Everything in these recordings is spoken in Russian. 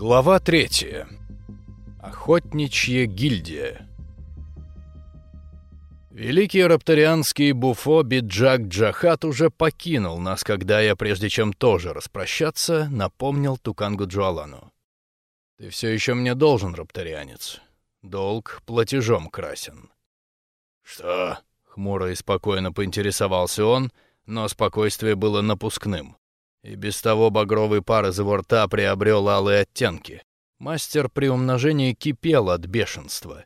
Глава третья. Охотничья гильдия. Великий рапторианский буфо Биджак Джахат уже покинул нас, когда я, прежде чем тоже распрощаться, напомнил Тукангу Джуалану. «Ты все еще мне должен, рапторианец. Долг платежом красен». «Что?» — хмуро и спокойно поинтересовался он, но спокойствие было напускным. И без того багровый пар из его рта приобрел алые оттенки. Мастер при умножении кипел от бешенства.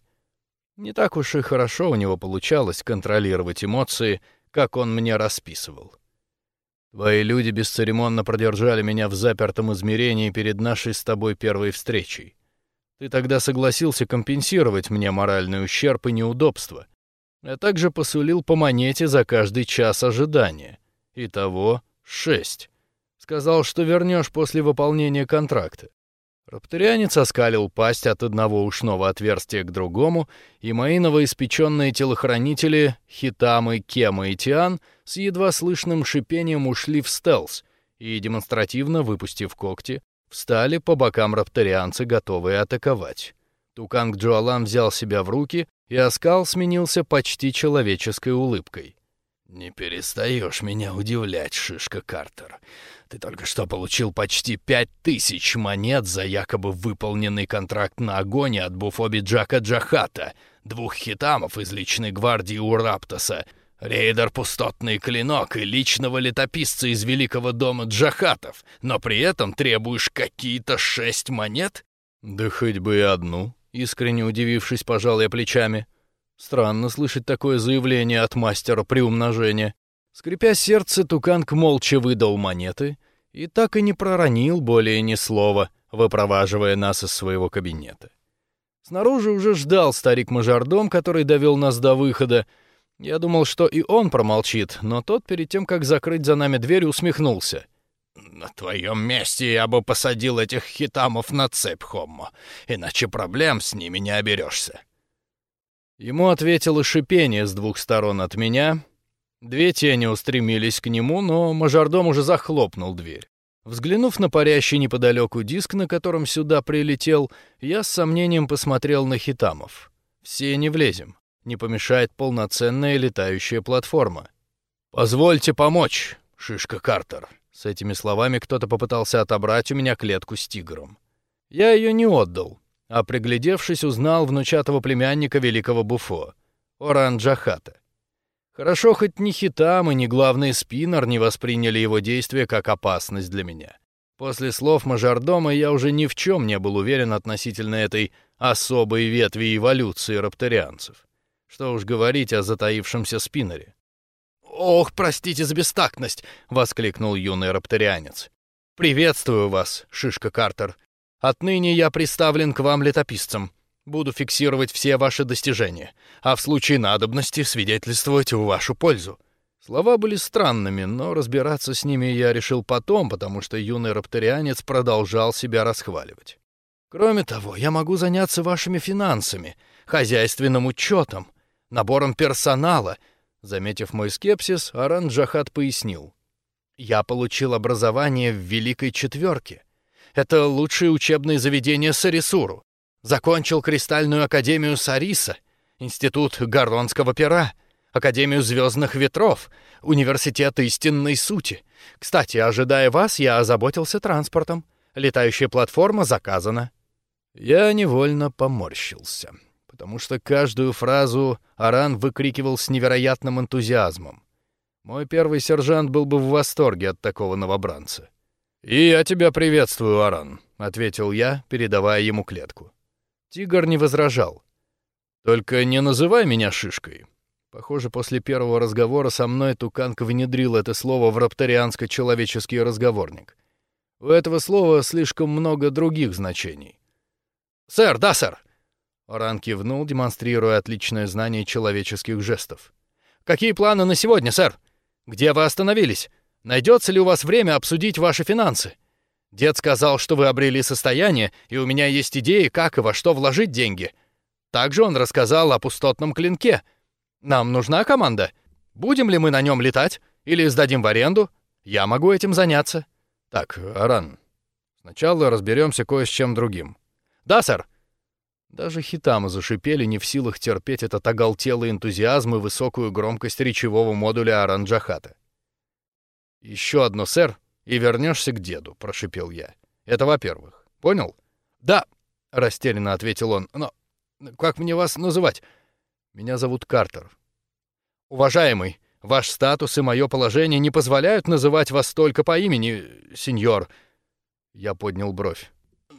Не так уж и хорошо у него получалось контролировать эмоции, как он мне расписывал. Твои люди бесцеремонно продержали меня в запертом измерении перед нашей с тобой первой встречей. Ты тогда согласился компенсировать мне моральный ущерб и неудобства, а также посулил по монете за каждый час ожидания. Итого шесть. Сказал, что вернешь после выполнения контракта. Рапторианец оскалил пасть от одного ушного отверстия к другому, и мои новоиспеченные телохранители Хитамы, Кема и Тиан с едва слышным шипением ушли в стелс и, демонстративно выпустив когти, встали по бокам рапторианца, готовые атаковать. Туканг Джуалан взял себя в руки, и оскал сменился почти человеческой улыбкой. «Не перестаешь меня удивлять, Шишка Картер. Ты только что получил почти пять тысяч монет за якобы выполненный контракт на огонь от Буфоби Джака Джахата, двух хитамов из личной гвардии Ураптоса, рейдер Пустотный Клинок и личного летописца из Великого дома Джахатов, но при этом требуешь какие-то шесть монет? Да хоть бы и одну, искренне удивившись, пожал я плечами. Странно слышать такое заявление от мастера приумножения. Скрипя сердце, Туканг молча выдал монеты и так и не проронил более ни слова, выпроваживая нас из своего кабинета. Снаружи уже ждал старик-мажордом, который довел нас до выхода. Я думал, что и он промолчит, но тот, перед тем, как закрыть за нами дверь, усмехнулся. «На твоем месте я бы посадил этих хитамов на цепь, Хоммо, иначе проблем с ними не оберешься». Ему ответило шипение с двух сторон от меня, Две тени устремились к нему, но мажордом уже захлопнул дверь. Взглянув на парящий неподалеку диск, на котором сюда прилетел, я с сомнением посмотрел на хитамов. Все не влезем. Не помешает полноценная летающая платформа. «Позвольте помочь, Шишка Картер». С этими словами кто-то попытался отобрать у меня клетку с тигром. Я ее не отдал, а приглядевшись, узнал внучатого племянника великого Буфо, Оран Джахата. Хорошо, хоть ни Хитам и ни главный спиннер не восприняли его действия как опасность для меня. После слов мажордома я уже ни в чем не был уверен относительно этой особой ветви эволюции рапторианцев. Что уж говорить о затаившемся спиннере. «Ох, простите за бестактность!» — воскликнул юный рапторианец. «Приветствую вас, Шишка Картер. Отныне я приставлен к вам летописцем. Буду фиксировать все ваши достижения, а в случае надобности свидетельствовать в вашу пользу. Слова были странными, но разбираться с ними я решил потом, потому что юный рапторианец продолжал себя расхваливать. Кроме того, я могу заняться вашими финансами, хозяйственным учетом, набором персонала. Заметив мой скепсис, Аран Джахат пояснил. Я получил образование в Великой Четверке. Это лучшее учебное заведение Сарисуру. Закончил Кристальную Академию Сариса, Институт Гарронского пера, Академию Звездных Ветров, Университет Истинной Сути. Кстати, ожидая вас, я озаботился транспортом. Летающая платформа заказана. Я невольно поморщился, потому что каждую фразу Аран выкрикивал с невероятным энтузиазмом. Мой первый сержант был бы в восторге от такого новобранца. «И я тебя приветствую, Аран», — ответил я, передавая ему клетку. Тигр не возражал. «Только не называй меня шишкой». Похоже, после первого разговора со мной Туканг внедрил это слово в рапторианско-человеческий разговорник. У этого слова слишком много других значений. «Сэр, да, сэр!» Оран кивнул, демонстрируя отличное знание человеческих жестов. «Какие планы на сегодня, сэр? Где вы остановились? Найдется ли у вас время обсудить ваши финансы?» Дед сказал, что вы обрели состояние, и у меня есть идеи, как и во что вложить деньги. Также он рассказал о пустотном клинке. Нам нужна команда. Будем ли мы на нем летать? Или сдадим в аренду? Я могу этим заняться. Так, Аран, Сначала разберемся кое с чем другим. Да, сэр. Даже хитамы зашипели, не в силах терпеть этот оголтелый энтузиазм и высокую громкость речевого модуля Аранджахата. Еще одно, сэр, и вернешься к деду, прошипел я. Это во-первых. Понял? Да, растерянно ответил он. Но как мне вас называть? Меня зовут Картер. Уважаемый, ваш статус и мое положение не позволяют называть вас только по имени, сеньор. Я поднял бровь.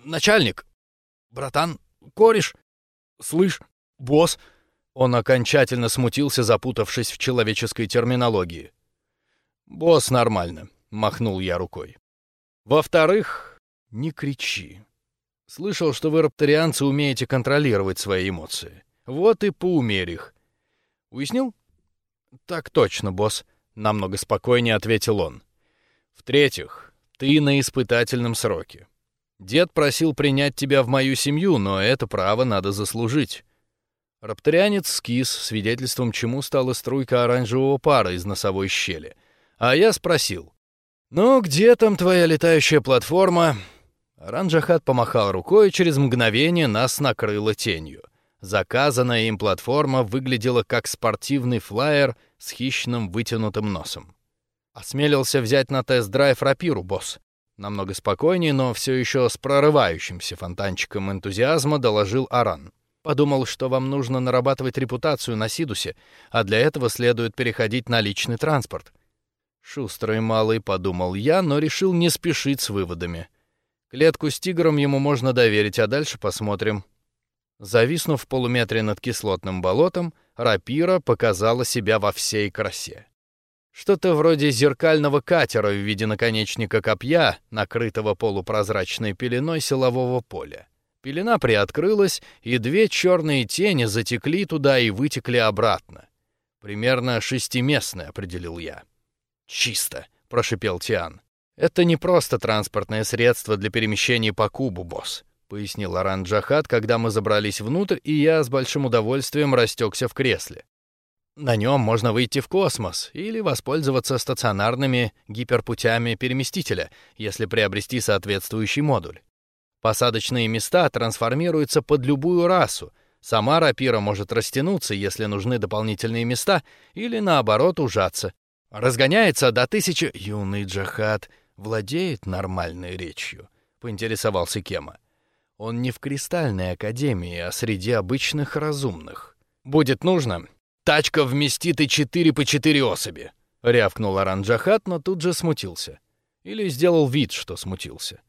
Начальник, братан, кореш, слышь, босс. Он окончательно смутился, запутавшись в человеческой терминологии. Босс нормально, махнул я рукой. Во-вторых, не кричи. Слышал, что вы рапторианцы умеете контролировать свои эмоции. Вот и поумерь их. Уяснил? Так точно, босс, намного спокойнее ответил он. В-третьих, ты на испытательном сроке. Дед просил принять тебя в мою семью, но это право надо заслужить. Рапторианец скис, свидетельством чему стала струйка оранжевого пара из носовой щели. А я спросил: "Ну, где там твоя летающая платформа?" Ранджахат помахал рукой, и через мгновение нас накрыло тенью. Заказанная им платформа выглядела как спортивный флайер с хищным вытянутым носом. Осмелился взять на тест-драйв рапиру, босс. Намного спокойнее, но все еще с прорывающимся фонтанчиком энтузиазма доложил Аран. Подумал, что вам нужно нарабатывать репутацию на Сидусе, а для этого следует переходить на личный транспорт. Шустрый малый, подумал я, но решил не спешить с выводами. Клетку с тигром ему можно доверить, а дальше посмотрим. Зависнув в полуметре над кислотным болотом, рапира показала себя во всей красе. Что-то вроде зеркального катера в виде наконечника копья, накрытого полупрозрачной пеленой силового поля. Пелена приоткрылась, и две черные тени затекли туда и вытекли обратно. Примерно шестиместное, определил я. Чисто, прошипел Тиан. Это не просто транспортное средство для перемещения по кубу, босс, пояснил Аран Джахат, когда мы забрались внутрь, и я с большим удовольствием растекся в кресле. На нем можно выйти в космос или воспользоваться стационарными гиперпутями переместителя, если приобрести соответствующий модуль. Посадочные места трансформируются под любую расу. Сама рапира может растянуться, если нужны дополнительные места, или наоборот ужаться. Разгоняется до тысячи. Юный Джахат владеет нормальной речью?» — поинтересовался Кема. «Он не в Кристальной Академии, а среди обычных разумных. Будет нужно, тачка вместит и четыре по четыре особи», — рявкнул Аранджахат, но тут же смутился. Или сделал вид, что смутился.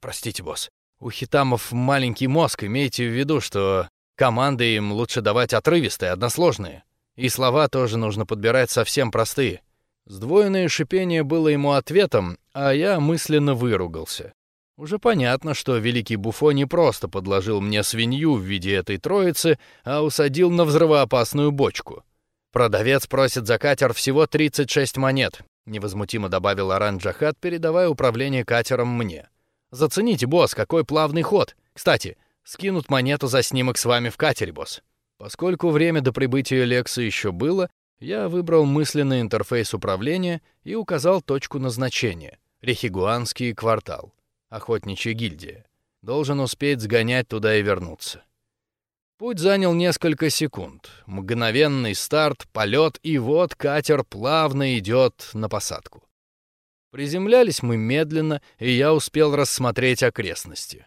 «Простите, босс, у хитамов маленький мозг, имейте в виду, что команды им лучше давать отрывистые, односложные. И слова тоже нужно подбирать совсем простые». Сдвоенное шипение было ему ответом, а я мысленно выругался. Уже понятно, что великий Буфо не просто подложил мне свинью в виде этой троицы, а усадил на взрывоопасную бочку. Продавец просит за катер всего 36 монет, невозмутимо добавил Аран Джахат, передавая управление катером мне. Зацените, босс, какой плавный ход. Кстати, скинут монету за снимок с вами в катере, босс. Поскольку время до прибытия Лекса еще было, я выбрал мысленный интерфейс управления и указал точку назначения — Рехигуанский квартал, охотничья гильдия. Должен успеть сгонять туда и вернуться. Путь занял несколько секунд. Мгновенный старт, полет, и вот катер плавно идет на посадку. Приземлялись мы медленно, и я успел рассмотреть окрестности.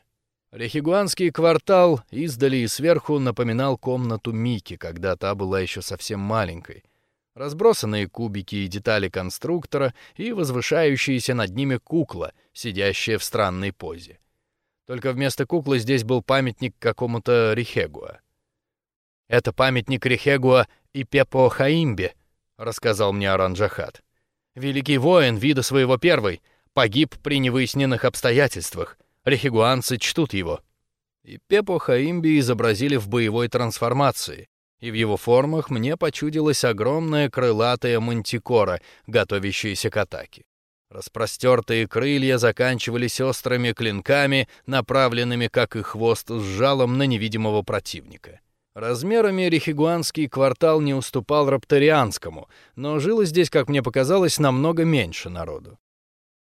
Рехигуанский квартал издали и сверху напоминал комнату Мики, когда та была еще совсем маленькой — разбросанные кубики и детали конструктора и возвышающаяся над ними кукла, сидящая в странной позе. Только вместо куклы здесь был памятник какому-то Рихегуа. «Это памятник Рихегуа и Пепо Хаимбе», — рассказал мне Аранджахат. «Великий воин вида своего первый, погиб при невыясненных обстоятельствах. Рихегуанцы чтут его». И Пепо Хаимби изобразили в боевой трансформации, и в его формах мне почудилась огромная крылатая мантикора, готовящаяся к атаке. Распростертые крылья заканчивались острыми клинками, направленными, как и хвост, с жалом на невидимого противника. Размерами Рихигуанский квартал не уступал Рапторианскому, но жило здесь, как мне показалось, намного меньше народу.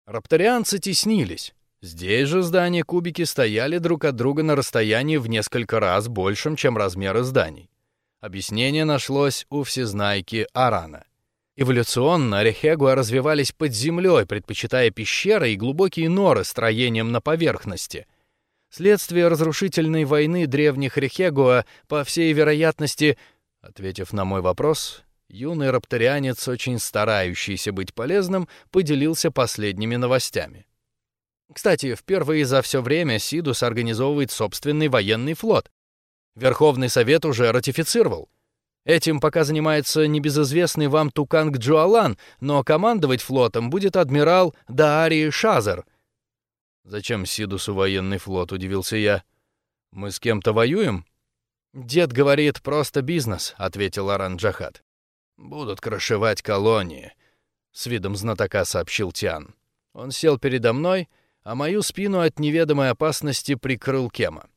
Рапторианцы теснились. Здесь же здания-кубики стояли друг от друга на расстоянии в несколько раз большим, чем размеры зданий. Объяснение нашлось у всезнайки Арана. Эволюционно Рехегуа развивались под землей, предпочитая пещеры и глубокие норы строением на поверхности. Следствие разрушительной войны древних Рехегуа, по всей вероятности, ответив на мой вопрос, юный рапторианец, очень старающийся быть полезным, поделился последними новостями. Кстати, впервые за все время Сидус организовывает собственный военный флот. Верховный Совет уже ратифицировал. Этим пока занимается небезызвестный вам Туканг Джуалан, но командовать флотом будет адмирал Даари Шазер. «Зачем Сидусу военный флот?» — удивился я. «Мы с кем-то воюем?» «Дед говорит, просто бизнес», — ответил Аран Джахат. «Будут крышевать колонии», — с видом знатока сообщил Тиан. Он сел передо мной а мою спину от неведомой опасности прикрыл Кема.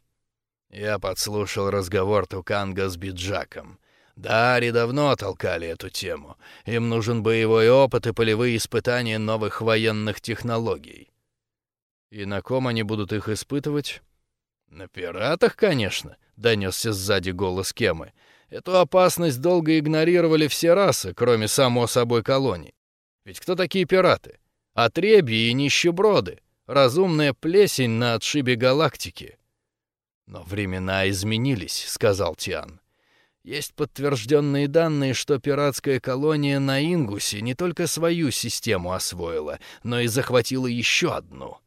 Я подслушал разговор Туканга с Биджаком. Дари давно толкали эту тему. Им нужен боевой опыт и полевые испытания новых военных технологий. И на ком они будут их испытывать? На пиратах, конечно, донесся сзади голос Кемы. Эту опасность долго игнорировали все расы, кроме само собой колоний. Ведь кто такие пираты? Отребьи и нищеброды разумная плесень на отшибе галактики. Но времена изменились, сказал Тиан. Есть подтвержденные данные, что пиратская колония на Ингусе не только свою систему освоила, но и захватила еще одну.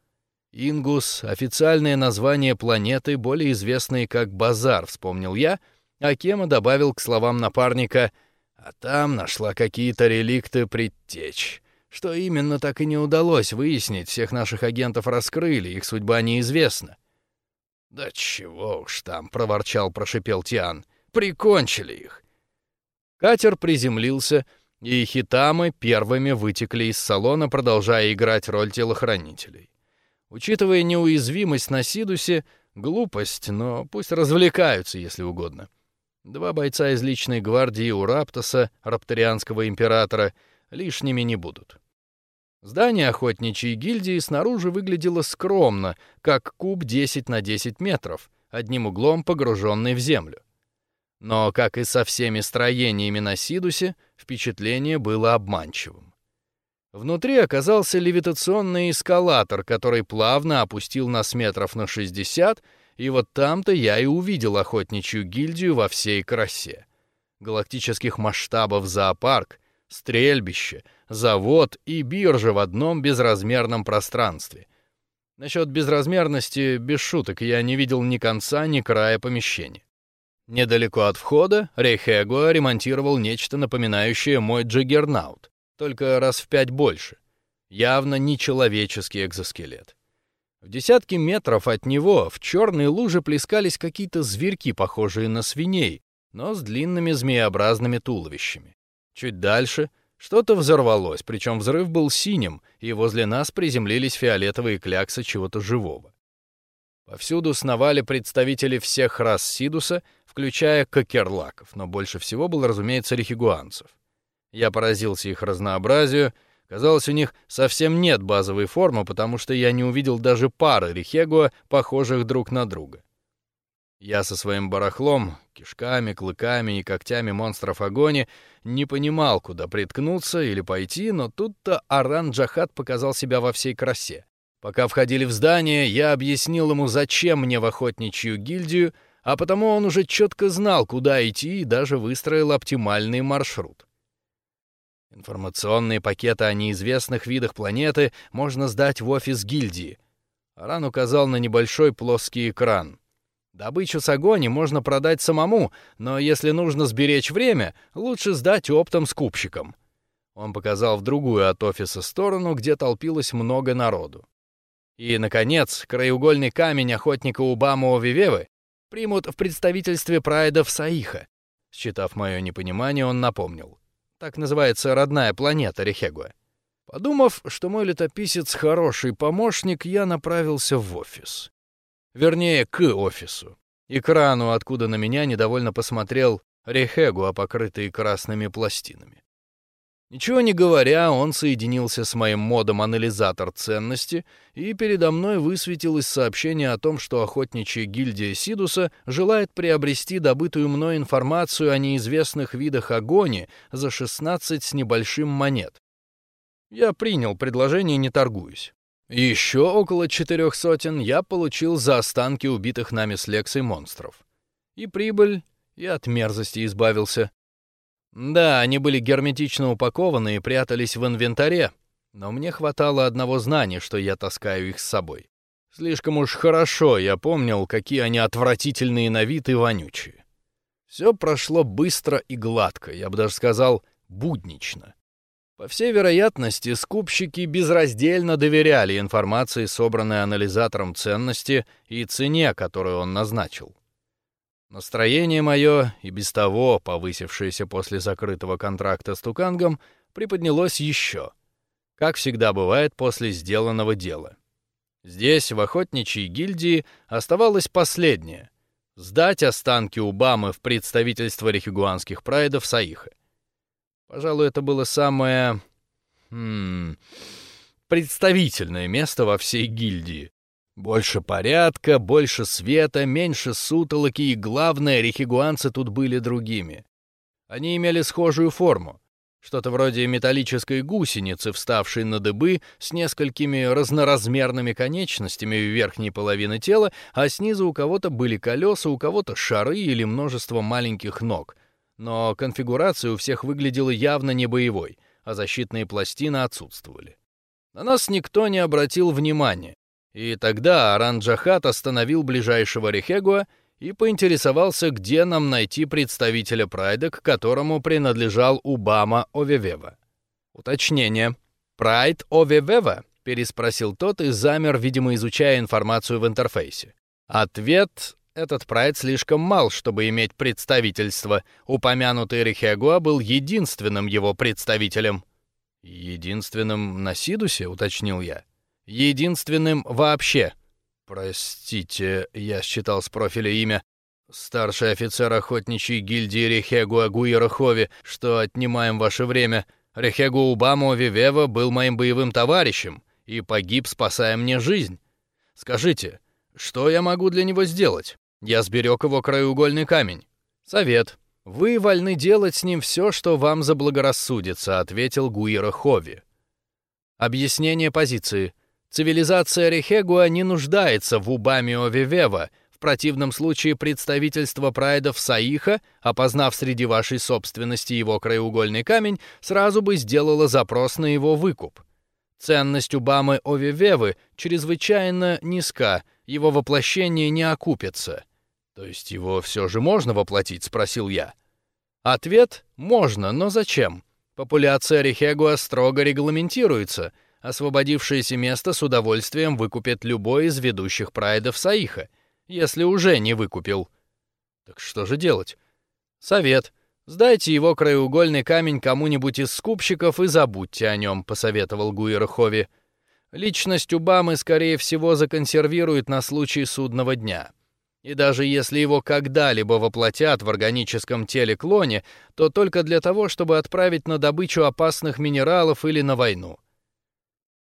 Ингус — официальное название планеты, более известной как Базар, вспомнил я, а Кема добавил к словам напарника, а там нашла какие-то реликты предтеч. Что именно так и не удалось выяснить, всех наших агентов раскрыли, их судьба неизвестна. Да чего уж там, проворчал, прошипел Тиан. Прикончили их. Катер приземлился, и хитамы первыми вытекли из салона, продолжая играть роль телохранителей. Учитывая неуязвимость на Сидусе, глупость, но пусть развлекаются, если угодно. Два бойца из личной гвардии у Раптоса, рапторианского императора, лишними не будут. Здание охотничьей гильдии снаружи выглядело скромно, как куб 10 на 10 метров, одним углом погруженный в землю. Но, как и со всеми строениями на Сидусе, впечатление было обманчивым. Внутри оказался левитационный эскалатор, который плавно опустил нас метров на 60, и вот там-то я и увидел охотничью гильдию во всей красе. Галактических масштабов зоопарк, стрельбище, завод и биржа в одном безразмерном пространстве. Насчет безразмерности, без шуток, я не видел ни конца, ни края помещения. Недалеко от входа Рейхего ремонтировал нечто напоминающее мой джиггернаут, только раз в пять больше. Явно не человеческий экзоскелет. В десятки метров от него в черной луже плескались какие-то зверьки, похожие на свиней, но с длинными змееобразными туловищами. Чуть дальше что-то взорвалось, причем взрыв был синим, и возле нас приземлились фиолетовые кляксы чего-то живого. Повсюду сновали представители всех рас Сидуса, включая кокерлаков, но больше всего было, разумеется, рехигуанцев. Я поразился их разнообразию. Казалось, у них совсем нет базовой формы, потому что я не увидел даже пары рехегуа, похожих друг на друга. Я со своим барахлом, кишками, клыками и когтями монстров огони не понимал, куда приткнуться или пойти, но тут-то Аран Джахат показал себя во всей красе. Пока входили в здание, я объяснил ему, зачем мне в охотничью гильдию, а потому он уже четко знал, куда идти и даже выстроил оптимальный маршрут. Информационные пакеты о неизвестных видах планеты можно сдать в офис гильдии. Аран указал на небольшой плоский экран — Добычу с огони можно продать самому, но если нужно сберечь время, лучше сдать оптом скупщикам. Он показал в другую от офиса сторону, где толпилось много народу. И, наконец, краеугольный камень охотника Убамова Вивевы примут в представительстве прайда в Саиха. Считав мое непонимание, он напомнил. Так называется родная планета Рехегуа. Подумав, что мой летописец хороший помощник, я направился в офис. Вернее, к офису. Экрану, откуда на меня недовольно посмотрел Рехегу, покрытый красными пластинами. Ничего не говоря, он соединился с моим модом анализатор ценности, и передо мной высветилось сообщение о том, что охотничья гильдия Сидуса желает приобрести добытую мной информацию о неизвестных видах огони за 16 с небольшим монет. Я принял предложение, не торгуюсь. Еще около четырех сотен я получил за останки убитых нами с Лексой монстров. И прибыль, и от мерзости избавился. Да, они были герметично упакованы и прятались в инвентаре, но мне хватало одного знания, что я таскаю их с собой. Слишком уж хорошо я помнил, какие они отвратительные на вид и вонючие. Все прошло быстро и гладко, я бы даже сказал, буднично. По всей вероятности, скупщики безраздельно доверяли информации, собранной анализатором ценности и цене, которую он назначил. Настроение мое, и без того повысившееся после закрытого контракта с Тукангом, приподнялось еще, как всегда бывает после сделанного дела. Здесь, в охотничьей гильдии, оставалось последнее — сдать останки Убамы в представительство рехигуанских прайдов Саиха. Пожалуй, это было самое... Хм, представительное место во всей гильдии, больше порядка, больше света, меньше сутолоки, и главное, рехигуанцы тут были другими. Они имели схожую форму. Что-то вроде металлической гусеницы, вставшей на дыбы, с несколькими разноразмерными конечностями в верхней половине тела, а снизу у кого-то были колеса, у кого-то шары или множество маленьких ног. Но конфигурация у всех выглядела явно не боевой, а защитные пластины отсутствовали. На нас никто не обратил внимания. И тогда Аранджахат остановил ближайшего Рехегуа и поинтересовался, где нам найти представителя Прайда, к которому принадлежал Убама Овевева. Уточнение. «Прайд Овевева?» — переспросил тот и замер, видимо, изучая информацию в интерфейсе. Ответ этот прайд слишком мал, чтобы иметь представительство. Упомянутый Рехегуа был единственным его представителем. «Единственным на Сидусе?» — уточнил я. Единственным вообще. Простите, я считал с профиля имя. Старший офицер охотничьей гильдии Рехегу Агуирахови, что отнимаем ваше время. Рехегу Убаму Вивева был моим боевым товарищем и погиб, спасая мне жизнь. Скажите, что я могу для него сделать? Я сберег его краеугольный камень. Совет. Вы вольны делать с ним все, что вам заблагорассудится, ответил Гуира Хови. Объяснение позиции. Цивилизация Рехегуа не нуждается в Убамио Вивева, в противном случае представительство прайдов Саиха, опознав среди вашей собственности его краеугольный камень, сразу бы сделало запрос на его выкуп. Ценность Убамы Овивевы чрезвычайно низка, его воплощение не окупится. То есть его все же можно воплотить, спросил я. Ответ — можно, но зачем? Популяция Рехегуа строго регламентируется — Освободившееся место с удовольствием выкупит любой из ведущих прайдов Саиха, если уже не выкупил. Так что же делать? Совет. Сдайте его краеугольный камень кому-нибудь из скупщиков и забудьте о нем, посоветовал Гуирхови. Личность Убамы, скорее всего, законсервирует на случай судного дня. И даже если его когда-либо воплотят в органическом теле клоне, то только для того, чтобы отправить на добычу опасных минералов или на войну.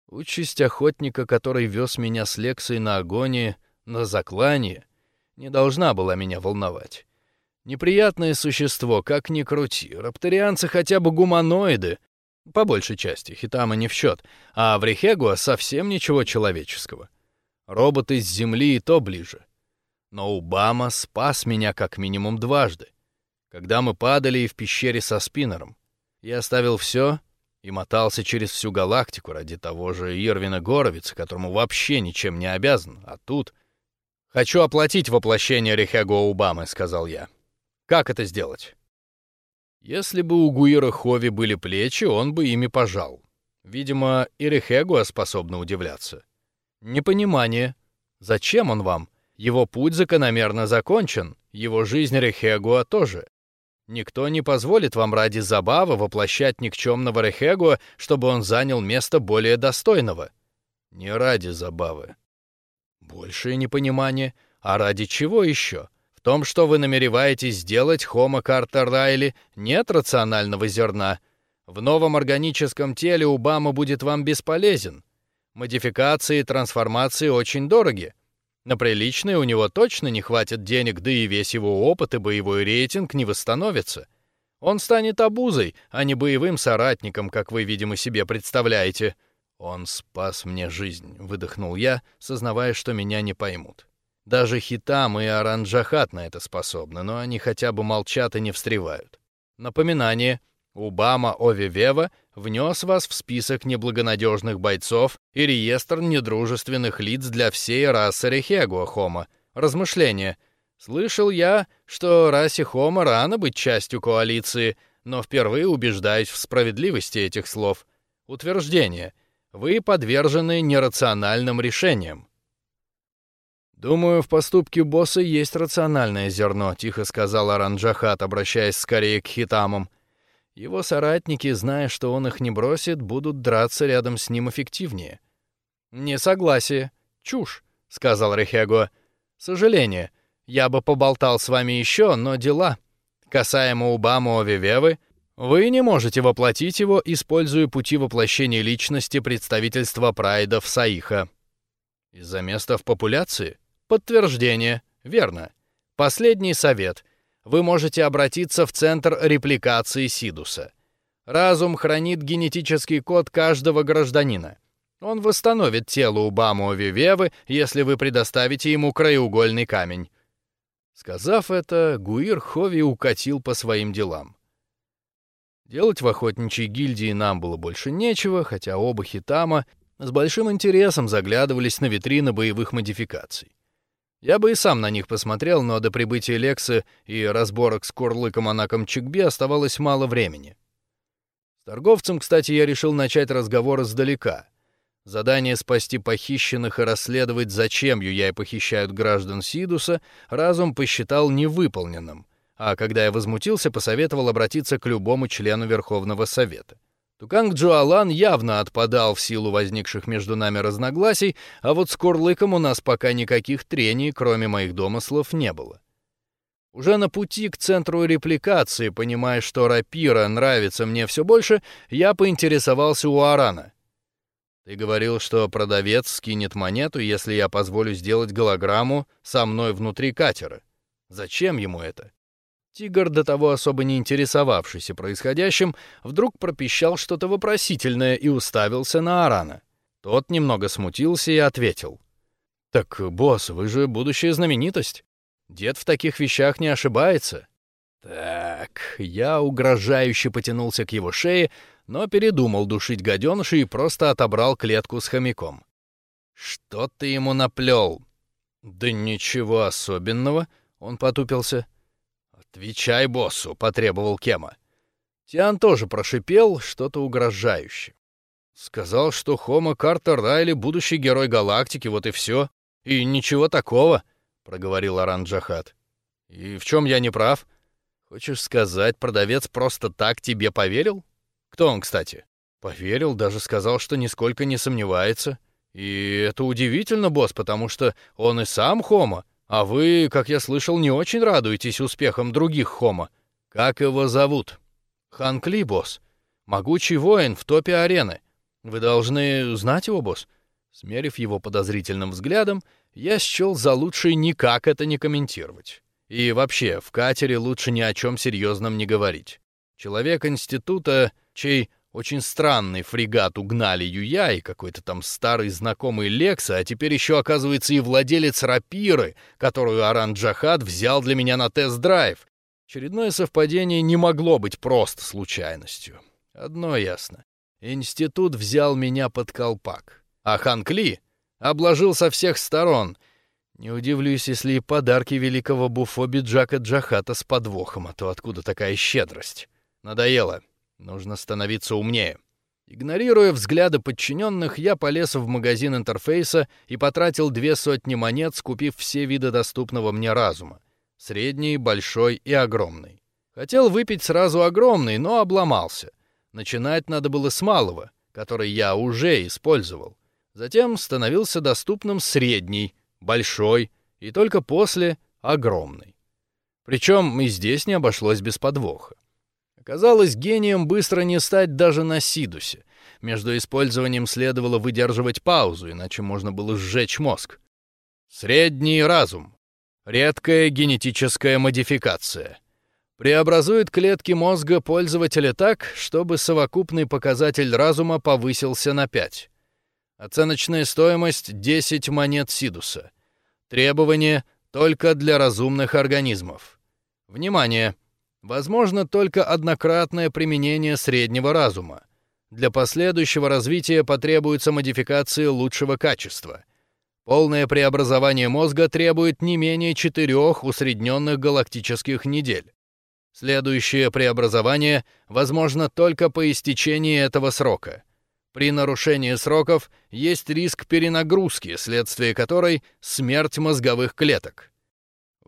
Участь охотника, который вез меня с Лексой на агонии, на заклание, не должна была меня волновать. Неприятное существо, как ни крути. Рапторианцы хотя бы гуманоиды, по большей части, хитама не в счет, а в Рехегуа совсем ничего человеческого. Роботы с Земли и то ближе. Но Убама спас меня как минимум дважды, когда мы падали и в пещере со спиннером. Я оставил все и мотался через всю галактику ради того же Ирвина Горовица, которому вообще ничем не обязан, а тут... «Хочу оплатить воплощение Рехего Убамы», — сказал я. «Как это сделать?» Если бы у Гуира Хови были плечи, он бы ими пожал. Видимо, и Рехегуа способна удивляться. Непонимание. Зачем он вам? Его путь закономерно закончен, его жизнь Рехегуа тоже. Никто не позволит вам ради забавы воплощать никчемного Рехегуа, чтобы он занял место более достойного. Не ради забавы. Большее непонимание. А ради чего еще? В том, что вы намереваетесь сделать Хома Картер Райли, нет рационального зерна. В новом органическом теле Убама будет вам бесполезен. Модификации и трансформации очень дороги. На приличные у него точно не хватит денег, да и весь его опыт и боевой рейтинг не восстановится. Он станет обузой, а не боевым соратником, как вы, видимо, себе представляете. Он спас мне жизнь, выдохнул я, сознавая, что меня не поймут. Даже Хитам и Аранджахат на это способны, но они хотя бы молчат и не встревают. Напоминание. Убама Овивева внес вас в список неблагонадежных бойцов и реестр недружественных лиц для всей расы Рехегуа Хома. Размышление. Слышал я, что расе Хома рано быть частью коалиции, но впервые убеждаюсь в справедливости этих слов. Утверждение. Вы подвержены нерациональным решениям. «Думаю, в поступке босса есть рациональное зерно», — тихо сказал Аранджахат, обращаясь скорее к хитамам. Его соратники, зная, что он их не бросит, будут драться рядом с ним эффективнее. «Не согласие. Чушь», — сказал Рехего. «Сожаление. Я бы поболтал с вами еще, но дела. Касаемо Убаму Овивевы, вы не можете воплотить его, используя пути воплощения личности представительства прайдов Саиха. Из-за места в популяции? Подтверждение. Верно. Последний совет. Вы можете обратиться в центр репликации Сидуса. Разум хранит генетический код каждого гражданина. Он восстановит тело Убаму Вивевы, если вы предоставите ему краеугольный камень. Сказав это, Гуир Хови укатил по своим делам. Делать в охотничьей гильдии нам было больше нечего, хотя оба хитама с большим интересом заглядывались на витрины боевых модификаций. Я бы и сам на них посмотрел, но до прибытия Лекса и разборок с Курлыком Анаком Чикби оставалось мало времени. С торговцем, кстати, я решил начать разговор издалека. Задание спасти похищенных и расследовать, зачем Юяй похищают граждан Сидуса, разум посчитал невыполненным, а когда я возмутился, посоветовал обратиться к любому члену Верховного Совета. Туканг Джуалан явно отпадал в силу возникших между нами разногласий, а вот с Курлыком у нас пока никаких трений, кроме моих домыслов, не было. Уже на пути к центру репликации, понимая, что рапира нравится мне все больше, я поинтересовался у Арана. «Ты говорил, что продавец скинет монету, если я позволю сделать голограмму со мной внутри катера. Зачем ему это?» Тигр, до того особо не интересовавшийся происходящим, вдруг пропищал что-то вопросительное и уставился на Арана. Тот немного смутился и ответил. «Так, босс, вы же будущая знаменитость. Дед в таких вещах не ошибается». «Так...» Я угрожающе потянулся к его шее, но передумал душить гаденыша и просто отобрал клетку с хомяком. «Что ты ему наплел?» «Да ничего особенного», — он потупился. «Отвечай боссу», — потребовал Кема. Тиан тоже прошипел что-то угрожающее. Сказал, что Хома Картер Райли — будущий герой галактики, вот и все. И ничего такого, — проговорил Аран Джахат. И в чем я не прав? Хочешь сказать, продавец просто так тебе поверил? Кто он, кстати? Поверил, даже сказал, что нисколько не сомневается. И это удивительно, босс, потому что он и сам Хома, а вы, как я слышал, не очень радуетесь успехам других Хома. Как его зовут? Ханкли, босс. Могучий воин в топе арены. Вы должны знать его, босс. Смерив его подозрительным взглядом, я счел за лучшее никак это не комментировать. И вообще, в катере лучше ни о чем серьезном не говорить. Человек института, чей очень странный фрегат угнали Юя и какой-то там старый знакомый Лекса, а теперь еще оказывается и владелец рапиры, которую Аран Джахад взял для меня на тест-драйв. Очередное совпадение не могло быть просто случайностью. Одно ясно. Институт взял меня под колпак. А Хан Кли обложил со всех сторон. Не удивлюсь, если и подарки великого буфоби Джака Джахата с подвохом, а то откуда такая щедрость? Надоело. Нужно становиться умнее. Игнорируя взгляды подчиненных, я полез в магазин интерфейса и потратил две сотни монет, скупив все виды доступного мне разума. Средний, большой и огромный. Хотел выпить сразу огромный, но обломался. Начинать надо было с малого, который я уже использовал. Затем становился доступным средний, большой и только после огромный. Причем и здесь не обошлось без подвоха. Казалось, гением быстро не стать даже на Сидусе. Между использованием следовало выдерживать паузу, иначе можно было сжечь мозг. Средний разум. Редкая генетическая модификация. Преобразует клетки мозга пользователя так, чтобы совокупный показатель разума повысился на 5. Оценочная стоимость — 10 монет Сидуса. Требование только для разумных организмов. Внимание! Возможно только однократное применение среднего разума. Для последующего развития потребуются модификации лучшего качества. Полное преобразование мозга требует не менее четырех усредненных галактических недель. Следующее преобразование возможно только по истечении этого срока. При нарушении сроков есть риск перенагрузки, следствие которой — смерть мозговых клеток.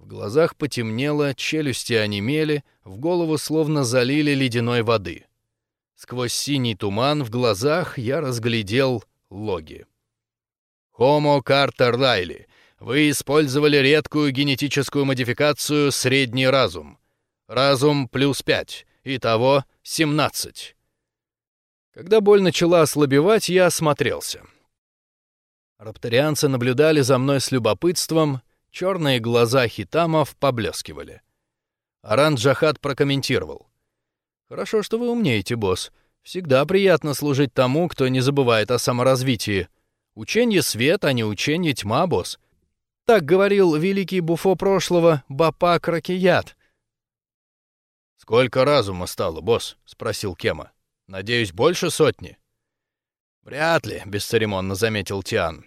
В глазах потемнело, челюсти онемели, в голову словно залили ледяной воды. Сквозь синий туман в глазах я разглядел логи. «Homo Carter Riley, вы использовали редкую генетическую модификацию «Средний разум». Разум плюс пять. Итого семнадцать. Когда боль начала ослабевать, я осмотрелся. Рапторианцы наблюдали за мной с любопытством, черные глаза хитамов поблескивали. Аран Джахат прокомментировал. «Хорошо, что вы умнеете, босс. Всегда приятно служить тому, кто не забывает о саморазвитии. Учение свет, а не учение тьма, босс. Так говорил великий буфо прошлого Бапак Ракият. «Сколько разума стало, босс?» — спросил Кема. «Надеюсь, больше сотни?» «Вряд ли», — бесцеремонно заметил Тиан.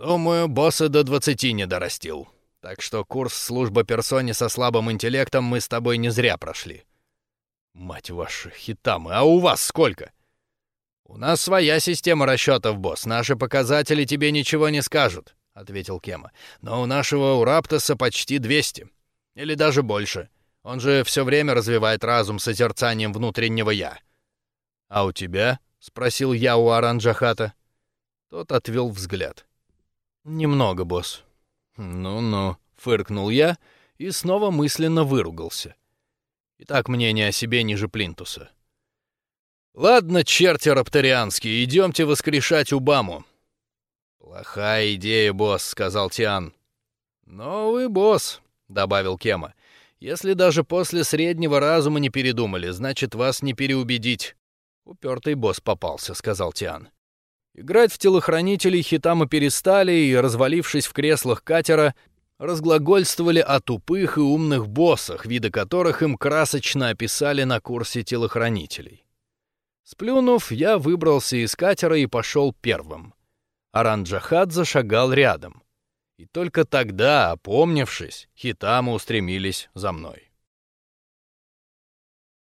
«Думаю, босса до двадцати не дорастил. Так что курс служба персоне со слабым интеллектом мы с тобой не зря прошли». «Мать ваша, хитамы, а у вас сколько?» «У нас своя система расчетов, босс. Наши показатели тебе ничего не скажут», — ответил Кема. «Но у нашего Ураптоса почти двести, Или даже больше. Он же все время развивает разум созерцанием внутреннего «я». «А у тебя?» — спросил я у Аранджахата. Тот отвел взгляд. «Немного, босс». «Ну-ну», — фыркнул я и снова мысленно выругался. Итак, мнение о себе ниже плинтуса. «Ладно, черти рапторианские, идемте воскрешать Убаму». «Плохая идея, босс», — сказал Тиан. «Новый босс», — добавил Кема. Если даже после среднего разума не передумали, значит, вас не переубедить. Упертый босс попался, сказал Тиан. Играть в телохранителей хитамы перестали и, развалившись в креслах катера, разглагольствовали о тупых и умных боссах, виды которых им красочно описали на курсе телохранителей. Сплюнув, я выбрался из катера и пошел первым. Аранджахад зашагал рядом. И только тогда, опомнившись, хитамы устремились за мной.